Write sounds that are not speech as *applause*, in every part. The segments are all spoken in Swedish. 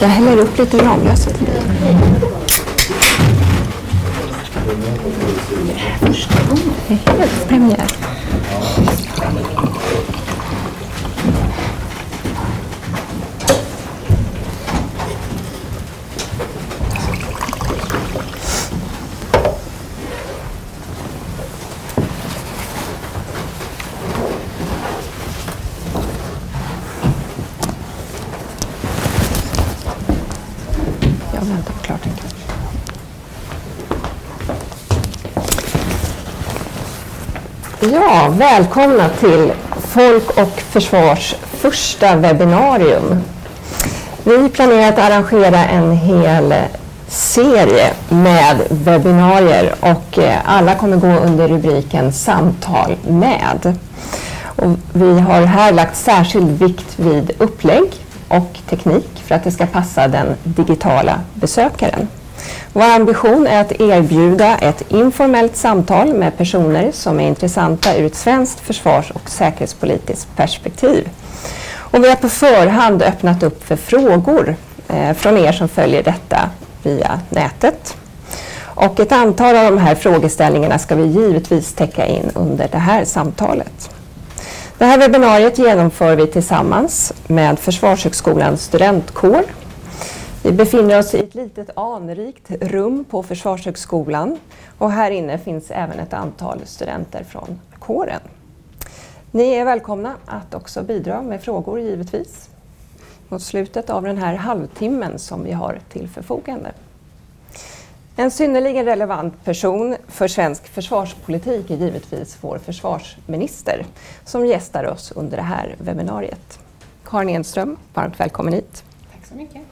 Jag häller upp lite Ramlösa till dig. Det är Första gången. Det är helt premiär. Jag på klartecken. Ja, välkomna till Folk och Försvars första webbinarium. Vi planerar att arrangera en hel serie med webbinarier och eh, alla kommer gå under rubriken Samtal med. Och vi har här lagt särskild vikt vid upplägg och teknik för att det ska passa den digitala besökaren. Vår ambition är att erbjuda ett informellt samtal med personer som är intressanta ur ett svenskt försvars och säkerhetspolitiskt perspektiv. Och vi har på förhand öppnat upp för frågor eh, från er som följer detta via nätet. Och ett antal av de här frågeställningarna ska vi givetvis täcka in under det här samtalet. Det här webbinariet genomför vi tillsammans med Försvarshögskolans studentkår. Vi befinner oss i ett litet anrikt rum på Försvarshögskolan och här inne finns även ett antal studenter från kåren. Ni är välkomna att också bidra med frågor givetvis mot slutet av den här halvtimmen som vi har till förfogande. En synnerligen relevant person för svensk försvarspolitik är givetvis vår försvarsminister som gästar oss under det här webbinariet. Karin Enström, varmt välkommen hit. Tack så mycket.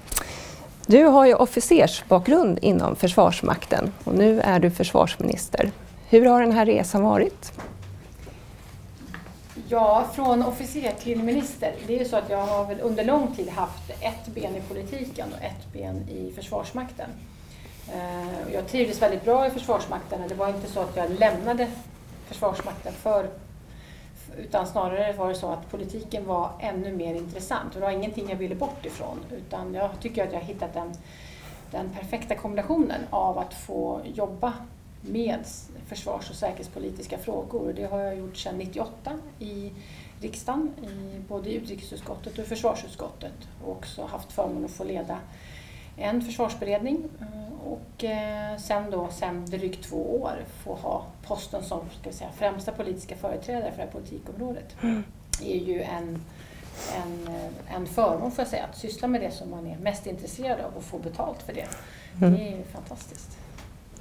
Du har ju officersbakgrund inom Försvarsmakten och nu är du försvarsminister. Hur har den här resan varit? Ja, från officer till minister. Det är ju så att jag har väl under lång tid haft ett ben i politiken och ett ben i Försvarsmakten. Eh, jag trivdes väldigt bra i Försvarsmakten och det var inte så att jag lämnade Försvarsmakten för utan snarare var det så att politiken var ännu mer intressant. Och det var ingenting jag ville bort ifrån utan jag tycker att jag har hittat den, den perfekta kombinationen av att få jobba med försvars och säkerhetspolitiska frågor. Det har jag gjort sedan 98 i riksdagen, i både i utrikesutskottet och i försvarsutskottet och också haft förmånen att få leda en försvarsberedning eh, och eh, sen då, sen drygt två år, få ha posten som ska säga, främsta politiska företrädare för det här politikområdet. Mm. är ju en, en, eh, en förmån får jag säga, att syssla med det som man är mest intresserad av och få betalt för det. Mm. Det är ju fantastiskt.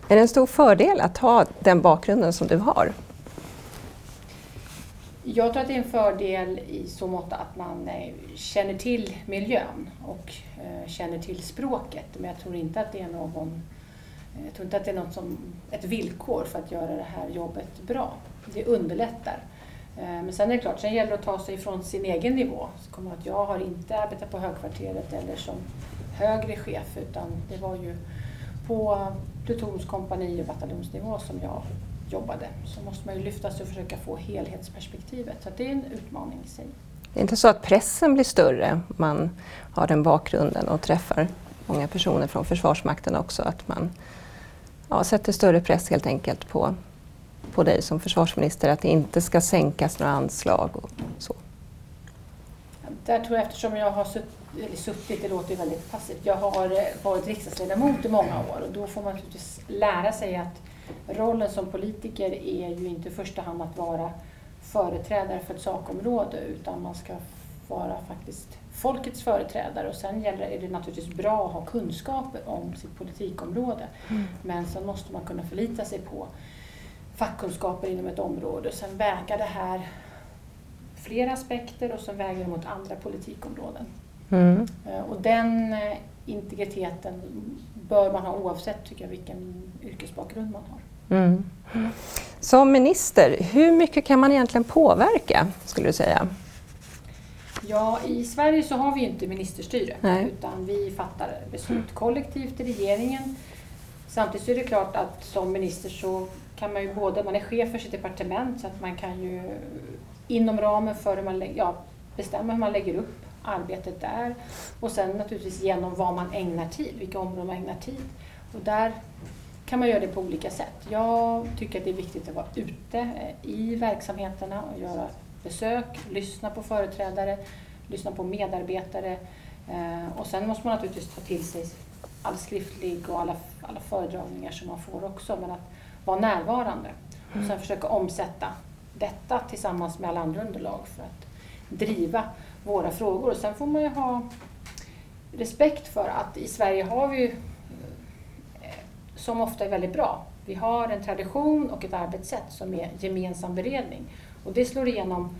Är det en stor fördel att ha den bakgrunden som du har? Jag tror att det är en fördel i så mått att man eh, känner till miljön och eh, känner till språket. Men jag tror inte att det är någon eh, jag tror inte att det är något som ett villkor för att göra det här jobbet bra. Det underlättar. Men sen är det klart, sen gäller det att ta sig från sin egen nivå. Så kommer att jag har inte arbetat på högkvarteret eller som högre chef utan det var ju på plutons-, kompani och bataljonsnivå som jag jobbade så måste man ju lyfta sig och försöka få helhetsperspektivet. Så det är en utmaning i sig. Det är inte så att pressen blir större om man har den bakgrunden och träffar många personer från Försvarsmakten också, att man ja, sätter större press helt enkelt på, på dig som försvarsminister, att det inte ska sänkas några anslag och så. Där tror jag, eftersom jag har suttit, eller suttit, det låter ju väldigt passivt, jag har eh, varit riksdagsledamot i många år och då får man naturligtvis lära sig att rollen som politiker är ju inte i första hand att vara företrädare för ett sakområde utan man ska vara faktiskt folkets företrädare och sen gäller, är det naturligtvis bra att ha kunskaper om sitt politikområde. Mm. Men sen måste man kunna förlita sig på fackkunskaper inom ett område och sen väga det här flera aspekter och sen väga det mot andra politikområden. Mm. Eh, Och den eh, integriteten bör man ha oavsett tycker jag, vilken yrkesbakgrund man har. Mm. Som minister, hur mycket kan man egentligen påverka, skulle du säga? Ja, i Sverige så har vi inte ministerstyre Nej. utan vi fattar beslut kollektivt i regeringen. Samtidigt är det klart att som minister så kan man ju både, man är chef för sitt departement så att man kan ju inom ramen för hur man ja, bestämma hur man lägger upp arbetet där. Och sen naturligtvis genom vad man ägnar tid, vilka områden man ägnar tid. Och där kan man göra det på olika sätt. Jag tycker att det är viktigt att vara ute eh, i verksamheterna och göra besök, lyssna på företrädare, lyssna på medarbetare. Eh, och sen måste man naturligtvis ta till sig all skriftlig och alla, alla föredragningar som man får också. Men att vara närvarande och sen försöka omsätta detta tillsammans med alla andra underlag för att driva våra frågor. Och sen får man ju ha respekt för att i Sverige har vi ju, eh, som ofta är väldigt bra, vi har en tradition och ett arbetssätt som är gemensam beredning. Och det slår igenom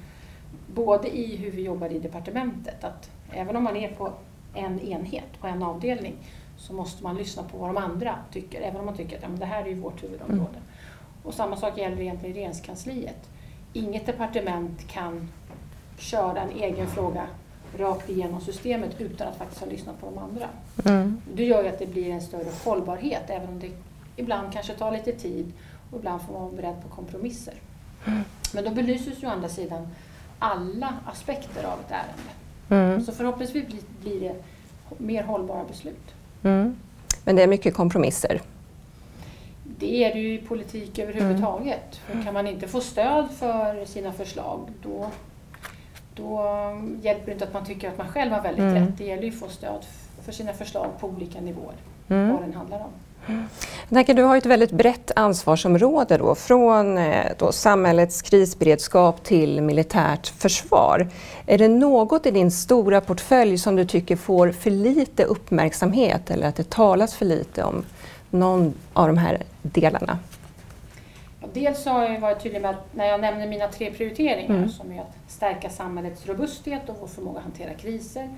både i hur vi jobbar i departementet, att även om man är på en enhet, på en avdelning, så måste man lyssna på vad de andra tycker, även om man tycker att ja, det här är ju vårt huvudområde. Mm. Och samma sak gäller egentligen i regeringskansliet. Inget departement kan köra en egen fråga rakt igenom systemet utan att faktiskt ha lyssnat på de andra. Mm. Det gör ju att det blir en större hållbarhet även om det ibland kanske tar lite tid och ibland får man vara beredd på kompromisser. Mm. Men då belyses ju å andra sidan alla aspekter av ett ärende. Mm. Så förhoppningsvis blir det mer hållbara beslut. Mm. Men det är mycket kompromisser? Det är det ju i politik överhuvudtaget. Mm. För kan man inte få stöd för sina förslag då, då hjälper det inte att man tycker att man själv har väldigt mm. rätt. Det gäller ju att få stöd för sina förslag på olika nivåer, mm. vad den handlar om. Jag tänker, du har ett väldigt brett ansvarsområde då, från eh, då, samhällets krisberedskap till militärt försvar. Är det något i din stora portfölj som du tycker får för lite uppmärksamhet eller att det talas för lite om någon av de här delarna? Dels har jag varit tydlig med att när jag nämner mina tre prioriteringar mm. som är att stärka samhällets robusthet och vår förmåga att hantera kriser,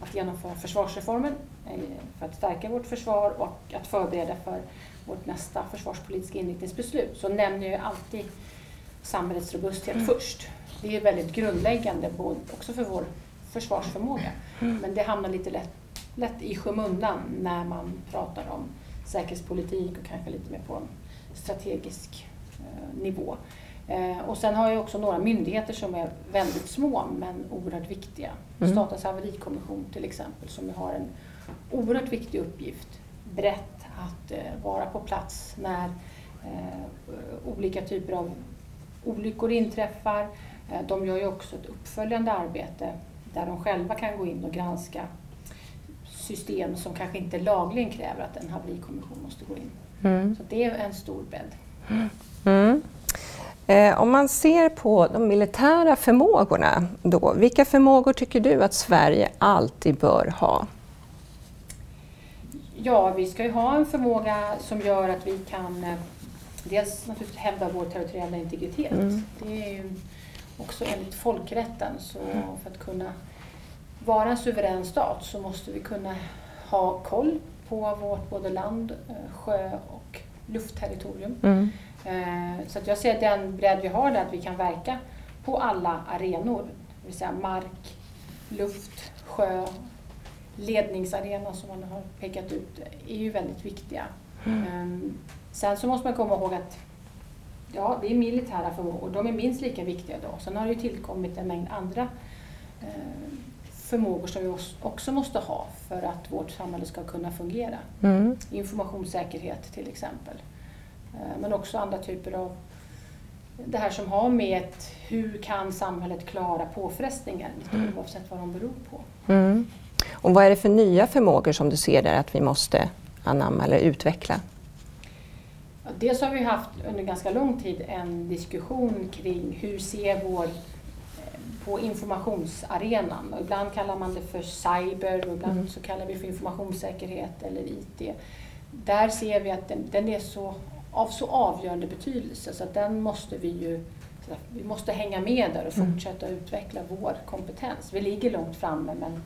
att genomföra försvarsreformen eh, för att stärka vårt försvar och att förbereda för vårt nästa försvarspolitiska inriktningsbeslut så nämner jag alltid samhällets robusthet mm. först. Det är väldigt grundläggande också för vår försvarsförmåga. Mm. Men det hamnar lite lätt, lätt i skymundan när man pratar om säkerhetspolitik och kanske lite mer på en strategisk nivå. Eh, och sen har jag också några myndigheter som är väldigt små men oerhört viktiga. Mm. Statens haverikommission till exempel som har en oerhört viktig uppgift, brett att eh, vara på plats när eh, olika typer av olyckor inträffar. Eh, de gör ju också ett uppföljande arbete där de själva kan gå in och granska system som kanske inte lagligen kräver att en haverikommission måste gå in. Mm. Så det är en stor bredd. Mm. Eh, om man ser på de militära förmågorna, då, vilka förmågor tycker du att Sverige alltid bör ha? Ja, vi ska ju ha en förmåga som gör att vi kan eh, dels naturligtvis hävda vår territoriella integritet. Mm. Det är ju också enligt folkrätten, så för att kunna vara en suverän stat så måste vi kunna ha koll på vårt både land, eh, sjö och luftterritorium. Mm. Eh, så att jag ser den bredd vi har där, att vi kan verka på alla arenor. Det vill säga mark, luft, sjö, ledningsarena som man har pekat ut är ju väldigt viktiga. Mm. Ehm, sen så måste man komma ihåg att ja, det är militära förmågor, de är minst lika viktiga då. Sen har det ju tillkommit en mängd andra eh, förmågor som vi också måste ha för att vårt samhälle ska kunna fungera. Mm. Informationssäkerhet till exempel. Eh, men också andra typer av det här som har med ett, hur kan samhället klara påfrestningar mm. oavsett vad de beror på. Mm. Och vad är det för nya förmågor som du ser där att vi måste anamma eller utveckla? Dels har vi haft under ganska lång tid en diskussion kring hur ser vår på informationsarenan. Och ibland kallar man det för cyber och ibland mm. så kallar vi för informationssäkerhet eller IT. Där ser vi att den, den är så av så avgörande betydelse så att den måste vi ju vi måste hänga med där och mm. fortsätta mm. utveckla vår kompetens. Vi ligger långt framme men,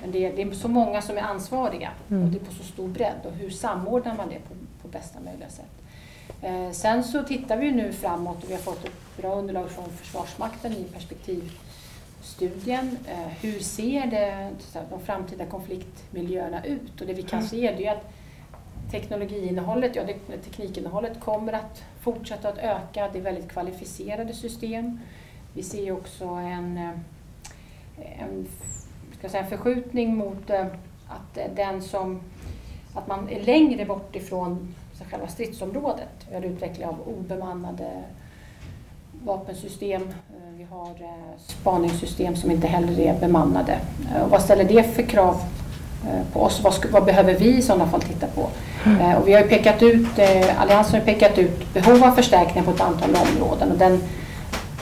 men det, är, det är så många som är ansvariga mm. och det är på så stor bredd och hur samordnar man det på, på bästa möjliga sätt? Eh, sen så tittar vi nu framåt och vi har fått ett bra underlag från Försvarsmakten i perspektivstudien. Eh, hur ser det, de framtida konfliktmiljöerna ut? Och det vi kan mm. se är ju att teknologiinnehållet, ja, det, teknikinnehållet kommer att fortsätta att öka. Det är väldigt kvalificerade system. Vi ser också en, eh, en ska säga, förskjutning mot eh, att den som att man är längre bort ifrån själva stridsområdet. Vi har utveckling av obemannade vapensystem. Vi har spaningssystem som inte heller är bemannade. Och vad ställer det för krav på oss? Vad, vad behöver vi i sådana fall titta på? Mm. Och vi har pekat ut, Alliansen har pekat ut behov av förstärkningar på ett antal områden. Och den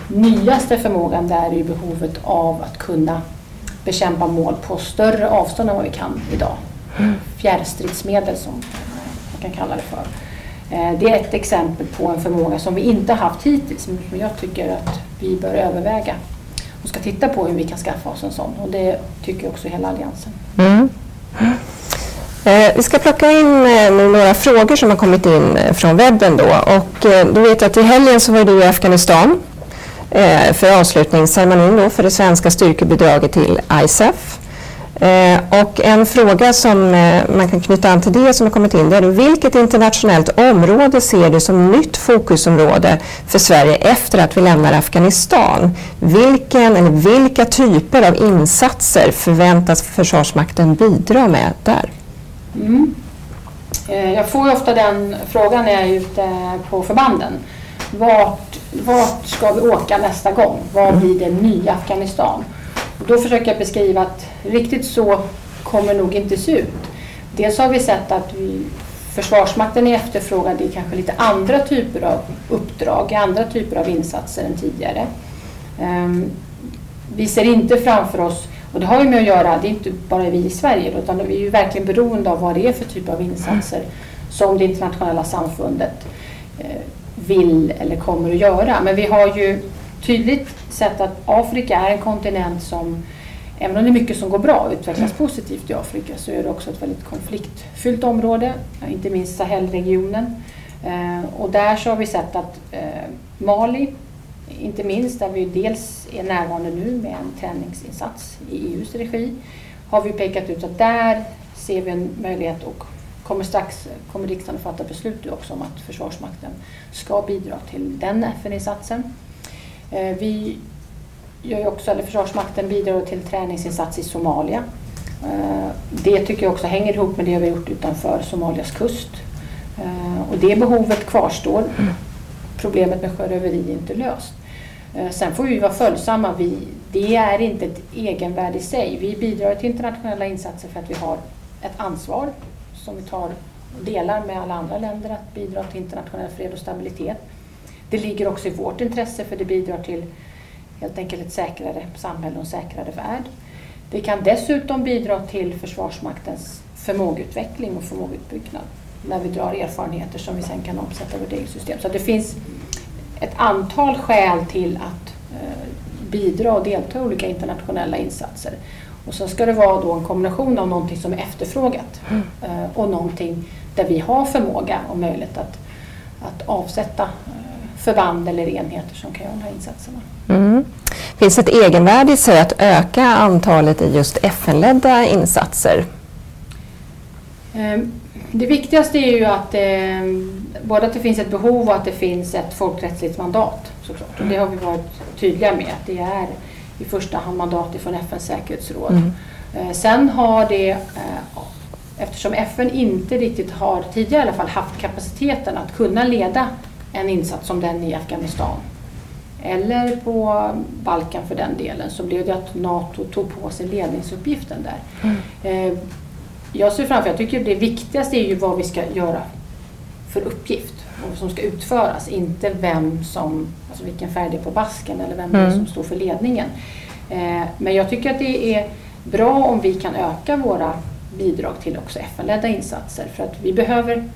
nyaste förmågan där är behovet av att kunna bekämpa mål på större avstånd än vad vi kan idag. Fjärrstridsmedel som man kan kalla det för. Eh, det är ett exempel på en förmåga som vi inte haft hittills men som jag tycker att vi bör överväga och ska titta på hur vi kan skaffa oss en sån och det tycker också hela Alliansen. Mm. Eh, vi ska plocka in eh, några frågor som har kommit in från webben då och då vet jag att i helgen så var du i Afghanistan för avslutningsceremonin då för det svenska styrkebidraget till ISAF. Eh, och en fråga som eh, man kan knyta an till det som har kommit in det är vilket internationellt område ser du som nytt fokusområde för Sverige efter att vi lämnar Afghanistan? Vilken eller vilka typer av insatser förväntas Försvarsmakten bidra med där? Mm. Eh, jag får ofta den frågan när jag är ute på förbanden. Vart vart ska vi åka nästa gång? Vad blir det nya Afghanistan? Då försöker jag beskriva att riktigt så kommer nog inte se ut. Dels har vi sett att vi, Försvarsmakten är efterfrågad i kanske lite andra typer av uppdrag, andra typer av insatser än tidigare. Ehm, vi ser inte framför oss, och det har ju med att göra, det är inte bara vi i Sverige, utan vi är ju verkligen beroende av vad det är för typ av insatser som det internationella samfundet eh, vill eller kommer att göra. Men vi har ju tydligt sett att Afrika är en kontinent som, även om det är mycket som går bra och utvecklas positivt i Afrika, så är det också ett väldigt konfliktfyllt område, inte minst Sahelregionen. Eh, och där så har vi sett att eh, Mali, inte minst där vi dels är närvarande nu med en träningsinsats i EUs regi, har vi pekat ut att där ser vi en möjlighet att kommer strax kommer riksdagen att fatta beslut också om att Försvarsmakten ska bidra till den FN-insatsen. Eh, vi gör ju också, eller Försvarsmakten bidrar till träningsinsats i Somalia. Eh, det tycker jag också hänger ihop med det vi har gjort utanför Somalias kust. Eh, och det behovet kvarstår. Problemet med sjöröveri är inte löst. Sen får vi vara följsamma. Vi, det är inte ett egenvärde i sig. Vi bidrar till internationella insatser för att vi har ett ansvar som vi tar delar med alla andra länder att bidra till internationell fred och stabilitet. Det ligger också i vårt intresse för det bidrar till helt enkelt ett säkrare samhälle och en säkrare värld. Det kan dessutom bidra till Försvarsmaktens förmågeutveckling och förmågeutbyggnad när vi drar erfarenheter som vi sen kan omsätta i vårt eget system. Så det finns ett antal skäl till att eh, bidra och delta i olika internationella insatser. Och så ska det vara då en kombination av någonting som är efterfrågat mm. Eh, och någonting där vi har förmåga och möjlighet att, att avsätta förband eller enheter som kan göra de här insatserna. Mm. Finns ett egenvärde i sig att öka antalet i just FN-ledda insatser? Ehm, det viktigaste är ju att ehm, både att det finns ett behov och att det finns ett folkrättsligt mandat såklart. Och det har vi varit tydliga med att det är i första hand mandat från FNs säkerhetsråd. Mm. Eh, sen har det, eh, eftersom FN inte riktigt har, tidigare i alla fall, haft kapaciteten att kunna leda en insats som den i Afghanistan eller på Balkan för den delen så blev det att NATO tog på sig ledningsuppgiften där. Mm. Eh, jag ser framför jag tycker det viktigaste är ju vad vi ska göra för uppgift och som ska utföras, inte vem som, alltså vilken färg det är på basken eller vem mm. som står för ledningen. Eh, men jag tycker att det är bra om vi kan öka våra bidrag till också FN-ledda insatser för att vi behöver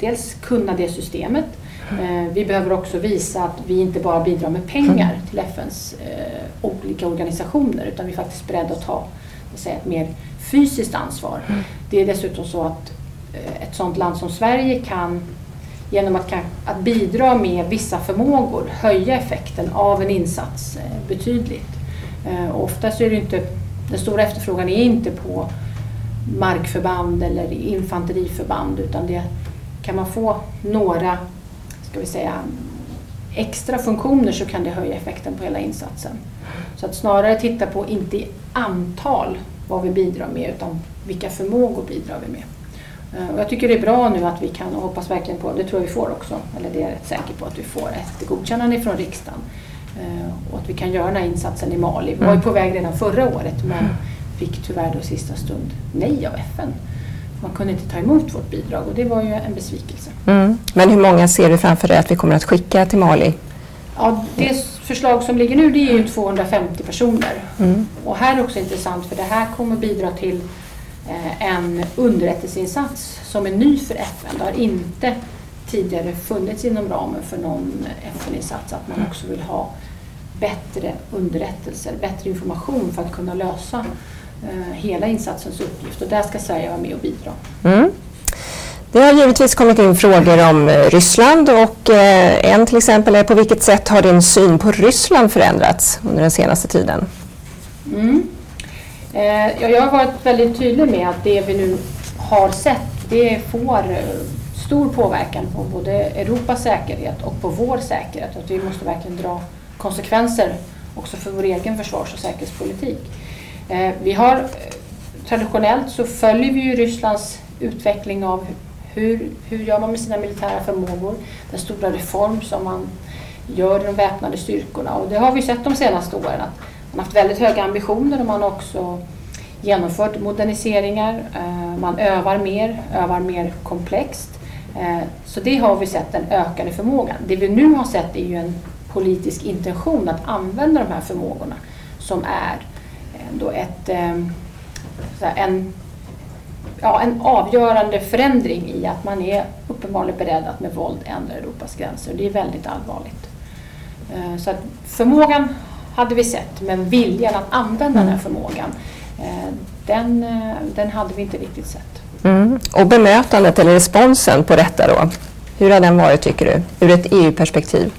dels kunna det systemet. Eh, vi behöver också visa att vi inte bara bidrar med pengar till FNs eh, olika organisationer utan vi är faktiskt beredda att ta säga, ett mer fysiskt ansvar. Mm. Det är dessutom så att ett sådant land som Sverige kan genom att, att bidra med vissa förmågor höja effekten av en insats eh, betydligt. Eh, och oftast är det inte, den stora efterfrågan är inte på markförband eller infanteriförband utan det kan man få några ska vi säga, extra funktioner så kan det höja effekten på hela insatsen. Så att snarare titta på, inte i antal vad vi bidrar med utan vilka förmågor bidrar vi med. Eh, och jag tycker det är bra nu att vi kan, och hoppas verkligen på, det tror jag vi får också, eller det är jag rätt säker på att vi får ett godkännande från riksdagen. Och att vi kan göra den här insatsen i Mali. Vi var ju på väg redan förra året men fick tyvärr då sista stund nej av FN. Man kunde inte ta emot vårt bidrag och det var ju en besvikelse. Mm. Men hur många ser du framför dig att vi kommer att skicka till Mali? Ja, det förslag som ligger nu det är ju 250 personer. Mm. Och här är också intressant för det här kommer bidra till eh, en underrättelseinsats som är ny för FN. Det har inte tidigare funnits inom ramen för någon FN-insats att man också vill ha bättre underrättelser, bättre information för att kunna lösa hela insatsens uppgift och där ska Sverige vara med och bidra. Mm. Det har givetvis kommit in frågor om eh, Ryssland och eh, en till exempel är på vilket sätt har din syn på Ryssland förändrats under den senaste tiden? Mm. jag har varit väldigt tydlig med att det vi nu har sett det får stor påverkan på både Europas säkerhet och på vår säkerhet. Att vi måste verkligen dra konsekvenser också för vår egen försvars och säkerhetspolitik. Eh, vi har eh, traditionellt så följer vi ju Rysslands utveckling av hur, hur gör man med sina militära förmågor, den stora reform som man gör i de väpnade styrkorna och det har vi sett de senaste åren att man har haft väldigt höga ambitioner och man har också genomfört moderniseringar, eh, man övar mer, övar mer komplext. Så det har vi sett den ökade förmågan. Det vi nu har sett är ju en politisk intention att använda de här förmågorna som är då ett, eh, en, ja, en avgörande förändring i att man är uppenbarligen beredd att med våld ändra Europas gränser. Det är väldigt allvarligt. Eh, så att förmågan hade vi sett, men viljan att använda den här förmågan, eh, den, den hade vi inte riktigt sett. Mm. Och bemötandet eller responsen på detta då? Hur har den varit tycker du, ur ett EU-perspektiv?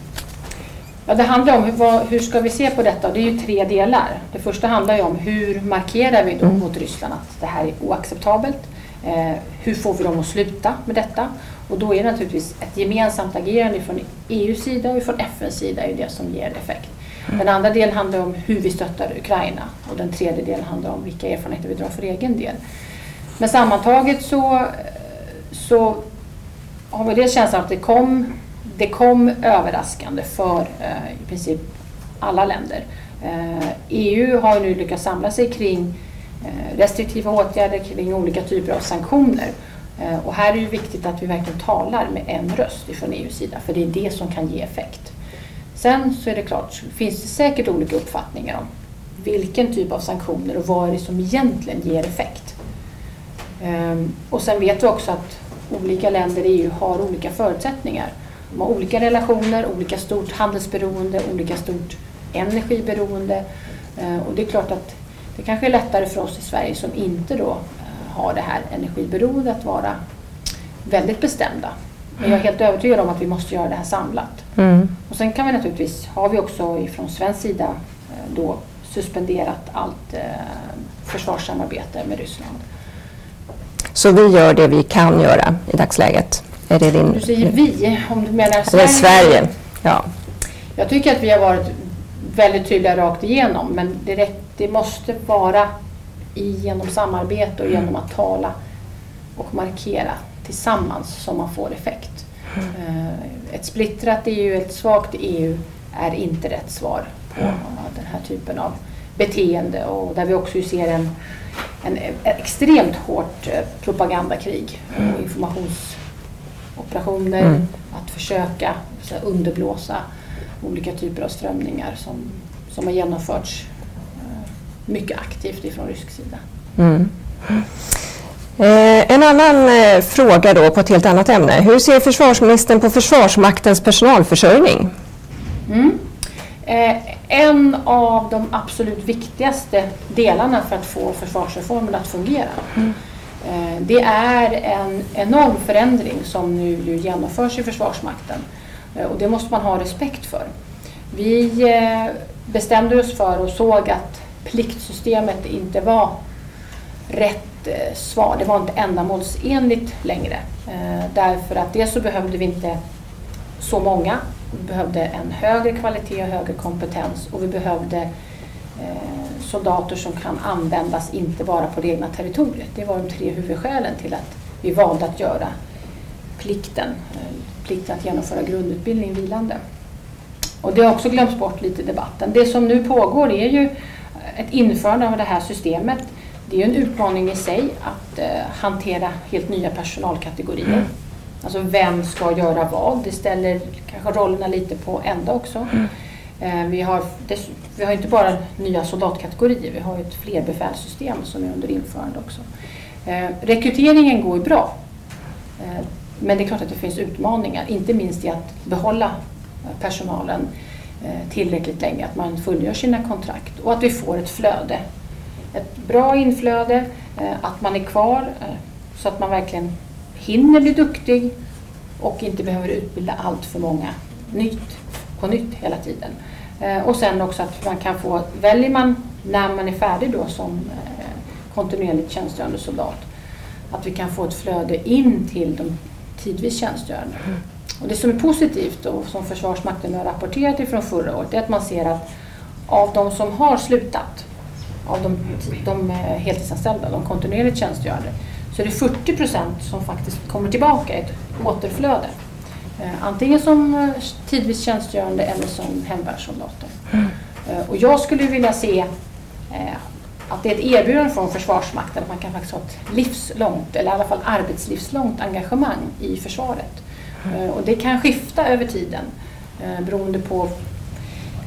Ja, det handlar om vad, hur ska vi se på detta? Det är ju tre delar. Det första handlar ju om hur markerar vi då mm. mot Ryssland att det här är oacceptabelt? Eh, hur får vi dem att sluta med detta? Och då är det naturligtvis ett gemensamt agerande från EUs sida och från FNs sida är det som ger effekt. Mm. Den andra delen handlar om hur vi stöttar Ukraina och den tredje delen handlar om vilka erfarenheter vi drar för egen del. Men sammantaget så, så har vi dels känslan att det kom det kom överraskande för eh, i princip alla länder. EU eh, har nu lyckats samla sig kring eh, restriktiva åtgärder, kring olika typer av sanktioner. Eh, och här är det viktigt att vi verkligen talar med en röst från EUs sida, för det är det som kan ge effekt. Sen så är det klart, finns det säkert olika uppfattningar om vilken typ av sanktioner och vad är det som egentligen ger effekt. Ehm, och sen vet vi också att olika länder i EU har olika förutsättningar. De har olika relationer, olika stort handelsberoende, olika stort energiberoende. Eh, och det är klart att det kanske är lättare för oss i Sverige som inte då eh, har det här energiberoendet att vara väldigt bestämda. Men jag är helt övertygad om att vi måste göra det här samlat. Mm. Och sen kan vi naturligtvis, har vi också från svensk sida eh, då suspenderat allt försvarssamarbete med Ryssland. Så vi gör det vi kan göra i dagsläget? Är det din... Du säger vi, om du menar Sverige. Sverige, ja. Jag tycker att vi har varit väldigt tydliga rakt igenom men det, det måste vara genom samarbete och genom att tala och markera tillsammans som man får effekt. Mm. Ett splittrat EU, ett svagt EU är inte rätt svar på den här typen av beteende och där vi också ser en, en, en extremt hårt eh, propagandakrig och informations operationer, mm. att försöka så underblåsa olika typer av strömningar som, som har genomförts eh, mycket aktivt ifrån rysk sida. Mm. Eh, en annan eh, fråga då på ett helt annat ämne. Hur ser försvarsministern på Försvarsmaktens personalförsörjning? Mm. Eh, en av de absolut viktigaste delarna för att få försvarsreformen att fungera mm. Eh, det är en enorm förändring som nu genomförs i Försvarsmakten eh, och det måste man ha respekt för. Vi eh, bestämde oss för och såg att pliktsystemet inte var rätt svar. Det var inte ändamålsenligt längre. Därför att dels så behövde vi inte så många. Vi behövde en högre kvalitet och högre kompetens och vi behövde soldater som kan användas inte bara på det egna territoriet. Det var de tre huvudskälen till att vi valde att göra plikten, eh, plikten att genomföra grundutbildning vilande. Och det har också glömts bort lite i debatten. Det som nu pågår är ju ett införande av det här systemet. Det är en utmaning i sig att eh, hantera helt nya personalkategorier. Mm. Alltså vem ska göra vad? Det ställer kanske rollerna lite på ända också. Eh, vi, har, vi har inte bara nya soldatkategorier, vi har ett flerbefälssystem som är under införande också. Eh, rekryteringen går ju bra. Eh, men det är klart att det finns utmaningar, inte minst i att behålla personalen tillräckligt länge, att man fullgör sina kontrakt och att vi får ett flöde. Ett bra inflöde, att man är kvar så att man verkligen hinner bli duktig och inte behöver utbilda allt för många nytt på nytt hela tiden. Eh, och sen också att man kan få, väljer man när man är färdig då som eh, kontinuerligt tjänstgörande soldat, att vi kan få ett flöde in till de tidvis tjänstgörande. Mm. Och det som är positivt och som Försvarsmakten har rapporterat ifrån förra året är att man ser att av de som har slutat, av de, de eh, heltidsanställda, de kontinuerligt tjänstgörande, så är det 40 procent som faktiskt kommer tillbaka i ett återflöde. Eh, antingen som eh, tidvis tjänstgörande eller som hemvärnssoldater. Mm. Och jag skulle vilja se att det är ett erbjudande från Försvarsmakten att man kan faktiskt ha ett livslångt, eller i alla fall arbetslivslångt engagemang i försvaret. Mm. Och det kan skifta över tiden beroende på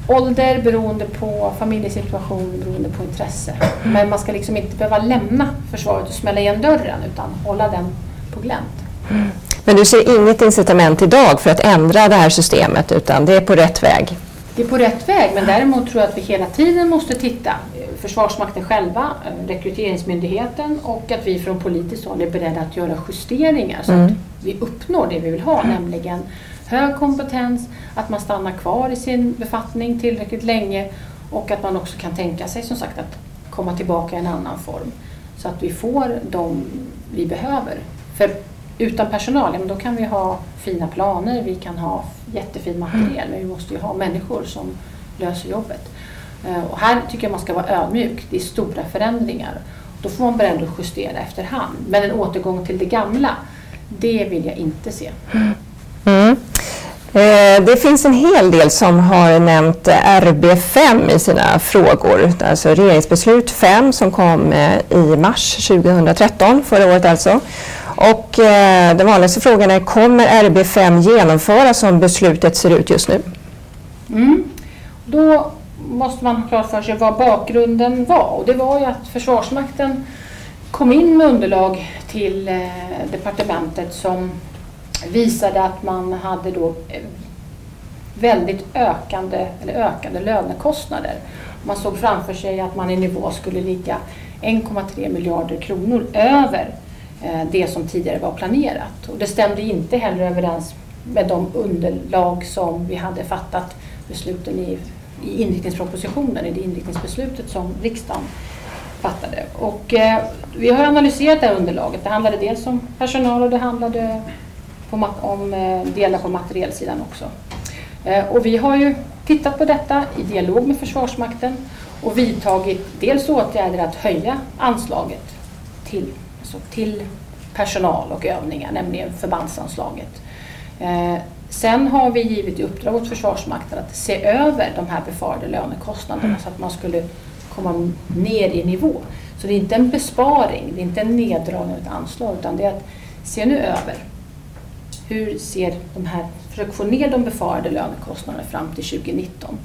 ålder, beroende på familjesituation, beroende på intresse. Men man ska liksom inte behöva lämna försvaret och smälla igen dörren utan hålla den på glänt. Mm. Men du ser inget incitament idag för att ändra det här systemet utan det är på rätt väg? Det är på rätt väg men däremot tror jag att vi hela tiden måste titta, Försvarsmakten själva, Rekryteringsmyndigheten och att vi från politiskt håll är beredda att göra justeringar så mm. att vi uppnår det vi vill ha, mm. nämligen hög kompetens, att man stannar kvar i sin befattning tillräckligt länge och att man också kan tänka sig som sagt att komma tillbaka i en annan form så att vi får de vi behöver. För utan personal, ja, men då kan vi ha fina planer, vi kan ha jättefin materiel, men vi måste ju ha människor som löser jobbet. Eh, och här tycker jag man ska vara ödmjuk, det är stora förändringar. Då får man beredd att justera efterhand. Men en återgång till det gamla, det vill jag inte se. Mm. Eh, det finns en hel del som har nämnt RB5 i sina frågor, alltså regeringsbeslut 5 som kom eh, i mars 2013, förra året alltså. Och eh, den vanligaste frågan är, kommer RB5 genomföras som beslutet ser ut just nu? Mm. Då måste man ha klart för sig vad bakgrunden var. Och det var ju att Försvarsmakten kom in med underlag till eh, departementet som visade att man hade då eh, väldigt ökande, eller ökande lönekostnader. Man såg framför sig att man i nivå skulle ligga 1,3 miljarder kronor över Eh, det som tidigare var planerat. Och det stämde inte heller överens med de underlag som vi hade fattat besluten i, i inriktningspropositionen, i det inriktningsbeslutet som riksdagen fattade. Och, eh, vi har analyserat det här underlaget. Det handlade dels om personal och det handlade på, om eh, delar på materielsidan också. Eh, och vi har ju tittat på detta i dialog med Försvarsmakten och vidtagit dels åtgärder att höja anslaget till alltså till personal och övningar, nämligen förbandsanslaget. Eh, sen har vi givit i uppdrag åt Försvarsmakten att se över de här befarade lönekostnaderna så att man skulle komma ner i nivå. Så det är inte en besparing, det är inte en neddragning av ett anslag utan det är att se nu över hur ser de här, försök få ner de befarade lönekostnaderna fram till 2019.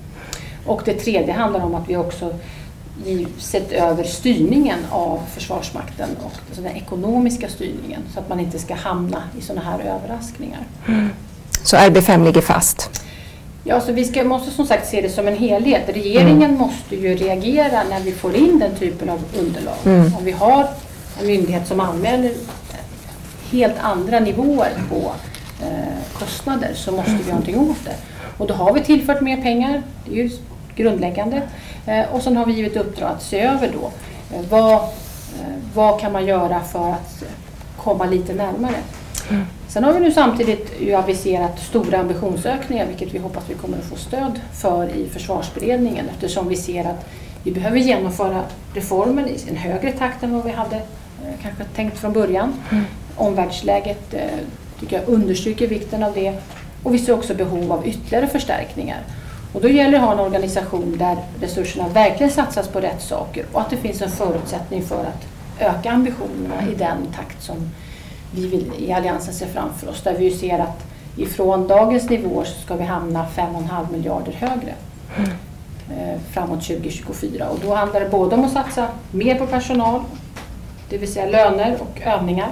Och det tredje handlar om att vi också sett över styrningen av Försvarsmakten och alltså den ekonomiska styrningen så att man inte ska hamna i sådana här överraskningar. Mm. Så RB5 ligger fast? Ja, så vi ska, måste som sagt se det som en helhet. Regeringen mm. måste ju reagera när vi får in den typen av underlag. Mm. Om vi har en myndighet som anmäler helt andra nivåer på eh, kostnader så måste vi göra någonting åt det. Och då har vi tillfört mer pengar, det är ju grundläggande. Eh, och sen har vi givit uppdrag att se över då eh, vad, eh, vad kan man göra för att komma lite närmare. Mm. Sen har vi nu samtidigt ju aviserat stora ambitionsökningar vilket vi hoppas vi kommer att få stöd för i försvarsberedningen eftersom vi ser att Vi behöver genomföra reformen i en högre takt än vad vi hade kanske tänkt från början. Mm. Omvärldsläget tycker jag understryker vikten av det och vi ser också behov av ytterligare förstärkningar. Och då gäller det att ha en organisation där resurserna verkligen satsas på rätt saker och att det finns en förutsättning för att öka ambitionerna i den takt som vi vill, i Alliansen ser framför oss. Där vi ser att ifrån dagens nivåer så ska vi hamna 5,5 miljarder högre eh, framåt 2024. Och då handlar det både om att satsa mer på personal, det vill säga löner och övningar,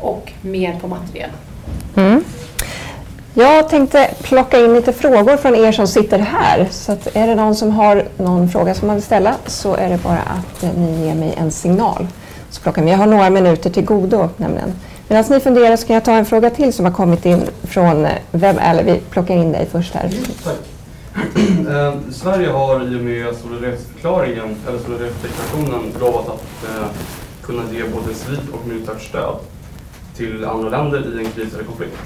och mer på materiel. Mm. Jag tänkte plocka in lite frågor från er som sitter här. Så att är det någon som har någon fråga som man vill ställa så är det bara att eh, ni ger mig en signal. Så plockar. Jag har några minuter till godo nämligen. Medan ni funderar så kan jag ta en fråga till som har kommit in från eh, Vem. Eller vi plockar in dig först här. Tack. *clears throat* Eh, Sverige har i och med solidaritetsförklaringen, eller solidaritetsdeklarationen, lovat att eh, kunna ge både civilt och militärt stöd till andra länder i en kris eller konflikt.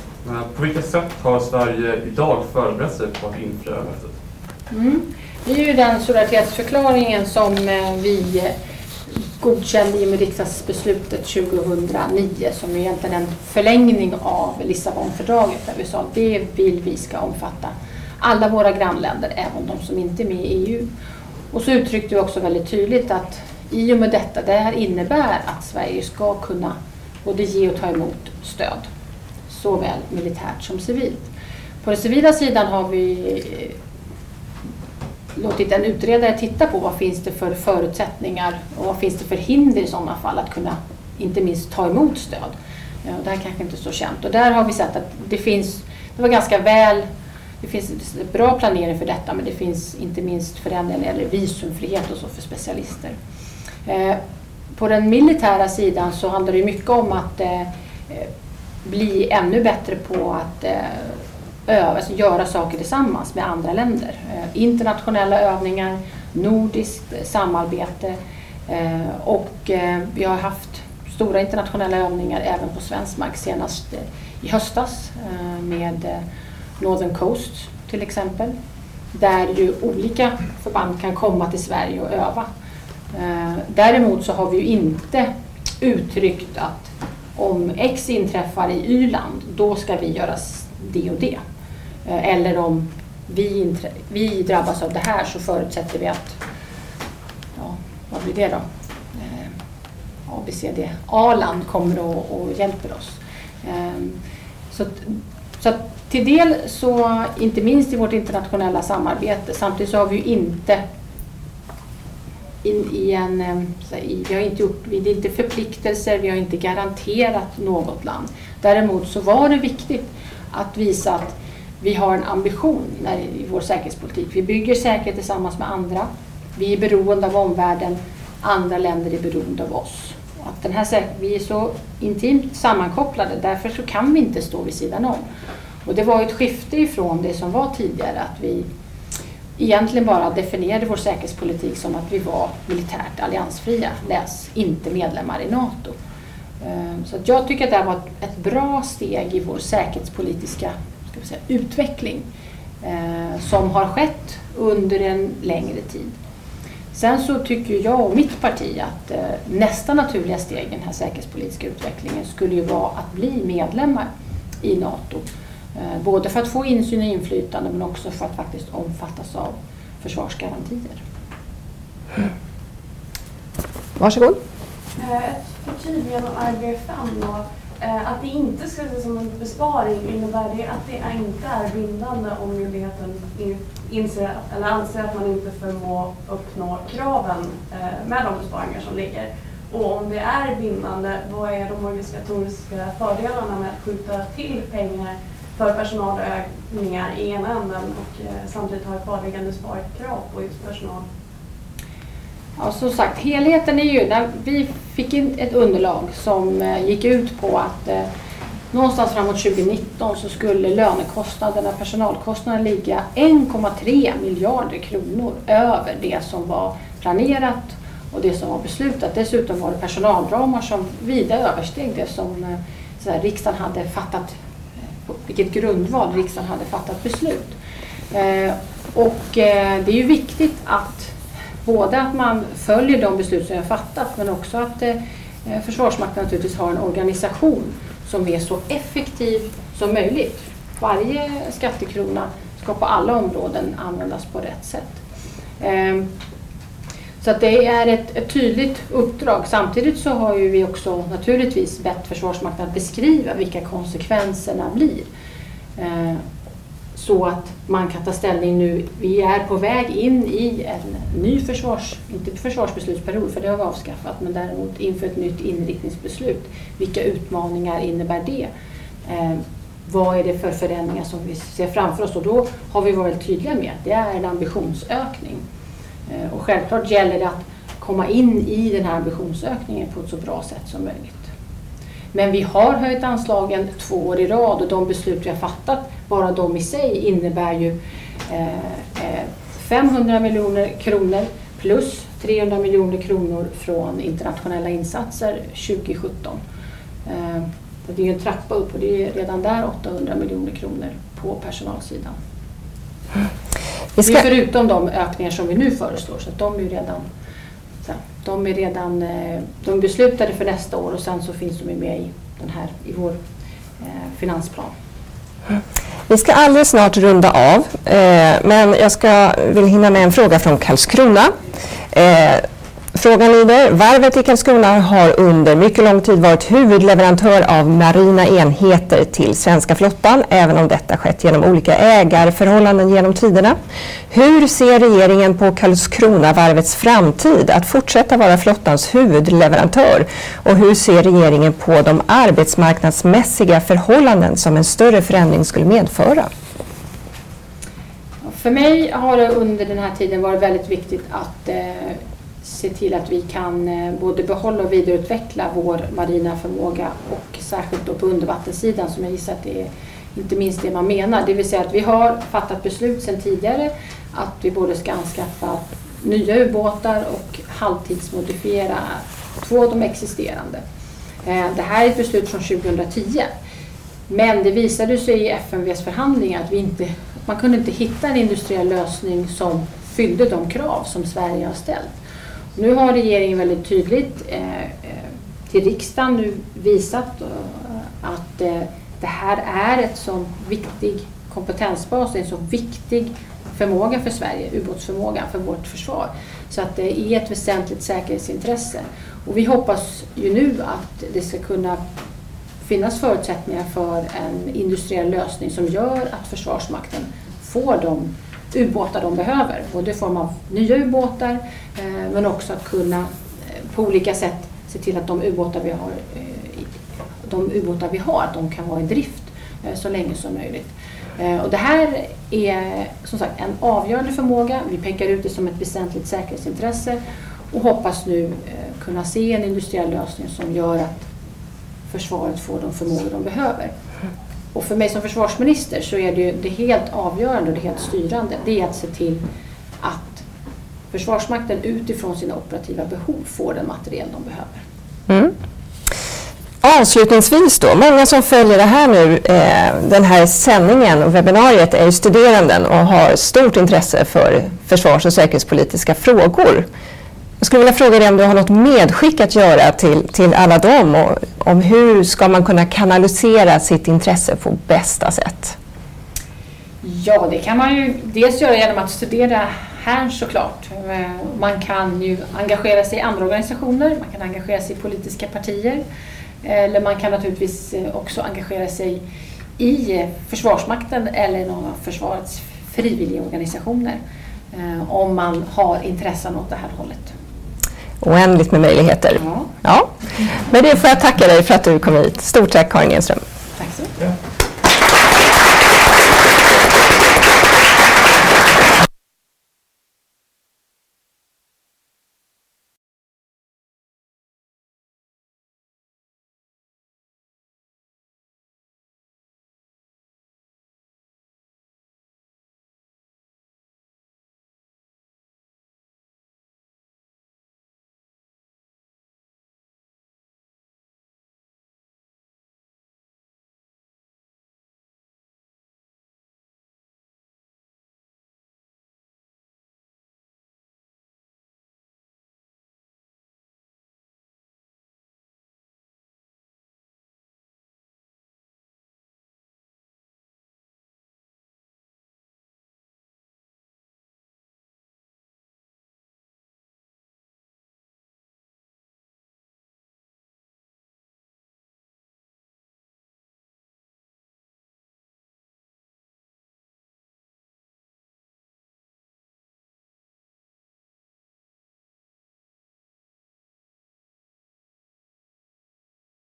På vilket sätt har Sverige idag förberett sig på att infria mötet? Mm. Det är ju den solidaritetsförklaringen som eh, vi godkände i med riksdagsbeslutet 2009 som är egentligen en förlängning av Lissabonfördraget där vi sa att det vill vi ska omfatta alla våra grannländer, även de som inte är med i EU. Och så uttryckte vi också väldigt tydligt att i och med detta, det här innebär att Sverige ska kunna både ge och ta emot stöd, såväl militärt som civilt. På den civila sidan har vi eh, låtit en utredare titta på vad finns det för förutsättningar och vad finns det för hinder i sådana fall att kunna inte minst ta emot stöd. Eh, det här kanske inte är så känt och där har vi sett att det finns, det var ganska väl det finns bra planering för detta men det finns inte minst förändringar när det gäller visumfrihet och så för specialister. Eh, på den militära sidan så handlar det mycket om att eh, eh, bli ännu bättre på att eh, öva, alltså göra saker tillsammans med andra länder. Eh, internationella övningar, nordiskt eh, samarbete eh, och vi har haft stora internationella övningar även på svensk mark senast i höstas med Northern Coast till exempel. Där ju olika förband kan komma till Sverige och öva. Eh, däremot så har vi ju inte uttryckt att om X inträffar i Y-land, då ska vi göra det och det. Eh, eller om vi, vi drabbas av det här så förutsätter vi att, ja, vad blir det då? Eh, ABCD, A-land kommer och, och hjälper oss. Så, så till del så, inte minst i vårt internationella samarbete, samtidigt så har vi ju inte in i en, eh, i, vi har inte gjort, det är inte förpliktelser, vi har inte garanterat något land. Däremot så var det viktigt att visa att vi har en ambition när, i vår säkerhetspolitik. Vi bygger säkerhet tillsammans med andra. Vi är beroende av omvärlden. Andra länder är beroende av oss. Att den här, vi är så intimt sammankopplade, därför så kan vi inte stå vid sidan om. Och det var ett skifte ifrån det som var tidigare, att vi egentligen bara definierade vår säkerhetspolitik som att vi var militärt alliansfria, läs inte medlemmar i NATO. Ehm, så jag tycker att det här var ett bra steg i vår säkerhetspolitiska ska vi säga, utveckling eh, som har skett under en längre tid. Sen så tycker jag och mitt parti att eh, nästa naturliga steg i den här säkerhetspolitiska utvecklingen skulle ju vara att bli medlemmar i NATO. Eh, både för att få insyn och inflytande men också för att faktiskt omfattas av försvarsgarantier. Varsågod. Ett förtydligande om RB5 då. Eh, att det inte ska ses som en besparing, innebär det att det inte är bindande om myndigheten inser, eller anser att man inte förmår uppnå kraven eh, med de besparingar som ligger? Och om det är bindande, vad är de organisatoriska fördelarna med att skjuta till pengar för personalövningar i ena änden och eh, samtidigt ha ett kvarliggande sparkrav på just personal? Ja, som sagt, helheten är ju, när vi fick in ett underlag som eh, gick ut på att eh, någonstans framåt 2019 så skulle lönekostnaderna, personalkostnaderna ligga 1,3 miljarder kronor över det som var planerat och det som var beslutat. Dessutom var det personalramar som vida översteg det som eh, så här, riksdagen hade fattat, vilket grundval riksdagen hade fattat beslut. Eh, och eh, det är ju viktigt att både att man följer de beslut som jag fattat men också att eh, Försvarsmakten naturligtvis har en organisation som är så effektiv som möjligt. Varje skattekrona ska på alla områden användas på rätt sätt. Så att det är ett, ett, tydligt uppdrag. Samtidigt så har ju vi också naturligtvis bett Försvarsmakten att beskriva vilka konsekvenserna blir. Eh, så att man kan ta ställning nu. Vi är på väg in i en ny försvars, inte försvarsbeslutsperiod för det har vi avskaffat, men däremot inför ett nytt inriktningsbeslut. Vilka utmaningar innebär det? Eh, vad är det för förändringar som vi ser framför oss? Och då har vi varit tydliga med att det är en ambitionsökning. Eh, och självklart gäller det att komma in i den här ambitionsökningen på ett så bra sätt som möjligt. Men vi har höjt anslagen två år i rad och de beslut vi har fattat, bara de i sig innebär ju eh, eh, 500 miljoner kronor plus 300 miljoner kronor från internationella insatser 2017. Det är ju en trappa upp och det är redan där 800 miljoner kronor på personalsidan. Vi ska... Det är förutom de ökningar som vi nu föreslår, så de är redan de är redan eh, de beslutade för nästa år och sen så finns de med i, den här, i vår eh, finansplan. Vi ska alldeles snart runda av, eh, men jag ska, vill hinna med en fråga från Karlskrona. Frågan lyder, varvet i Karlskrona har under mycket lång tid varit huvudleverantör av marina enheter till svenska flottan, även om detta skett genom olika ägarförhållanden genom tiderna. Hur ser regeringen på Karlskronavarvets framtid att fortsätta vara flottans huvudleverantör? Och hur ser regeringen på de arbetsmarknadsmässiga förhållanden som en större förändring skulle medföra? För mig har det under den här tiden varit väldigt viktigt att eh, se till att vi kan eh, både behålla och vidareutveckla vår marina förmåga och särskilt då på undervattenssidan som jag gissar att det är inte minst det man menar. Det vill säga att vi har fattat beslut sedan tidigare att vi både ska anskaffa nya ubåtar och halvtidsmodifiera två av de existerande. Eh, det här är ett beslut från 2010. Men det visade sig i FMVs förhandlingar att vi inte, man kunde inte hitta en industriell lösning som fyllde de krav som Sverige har ställt. Nu har regeringen väldigt tydligt eh, eh, till riksdagen nu visat eh, att eh, det här är ett så viktig kompetensbas, en så viktig förmåga för Sverige, ubåtsförmågan, för vårt försvar. Så att det är ett väsentligt säkerhetsintresse. Och vi hoppas ju nu att det ska kunna finnas förutsättningar för en industriell lösning som gör att Försvarsmakten får de ubåtar de behöver. Både i form av nya ubåtar eh, men också att kunna eh, på olika sätt se till att de ubåtar vi har, eh, de ubåtar vi har att de kan vara i drift eh, så länge som möjligt. Eh, och det här är som sagt en avgörande förmåga. Vi pekar ut det som ett väsentligt säkerhetsintresse och hoppas nu eh, kunna se en industriell lösning som gör att försvaret får de förmågor de behöver. Och för mig som försvarsminister så är det, det helt avgörande och det helt styrande det är att se till att Försvarsmakten utifrån sina operativa behov får den materiel de behöver. Mm. Avslutningsvis då, många som följer det här nu, eh, den här sändningen och webbinariet är ju studeranden och har stort intresse för försvars och säkerhetspolitiska frågor. Jag skulle vilja fråga dig om du har något medskick att göra till, till alla dem och, om hur ska man kunna kanalisera sitt intresse på bästa sätt? Ja, det kan man ju dels göra genom att studera här såklart. Man kan ju engagera sig i andra organisationer, man kan engagera sig i politiska partier eller man kan naturligtvis också engagera sig i Försvarsmakten eller någon av försvarets frivilligorganisationer eh, om man har intressen åt det här hållet oändligt med möjligheter. Ja. ja. Men det får jag tacka dig för att du kom hit. Stort tack Karin Enström. Tack så mycket.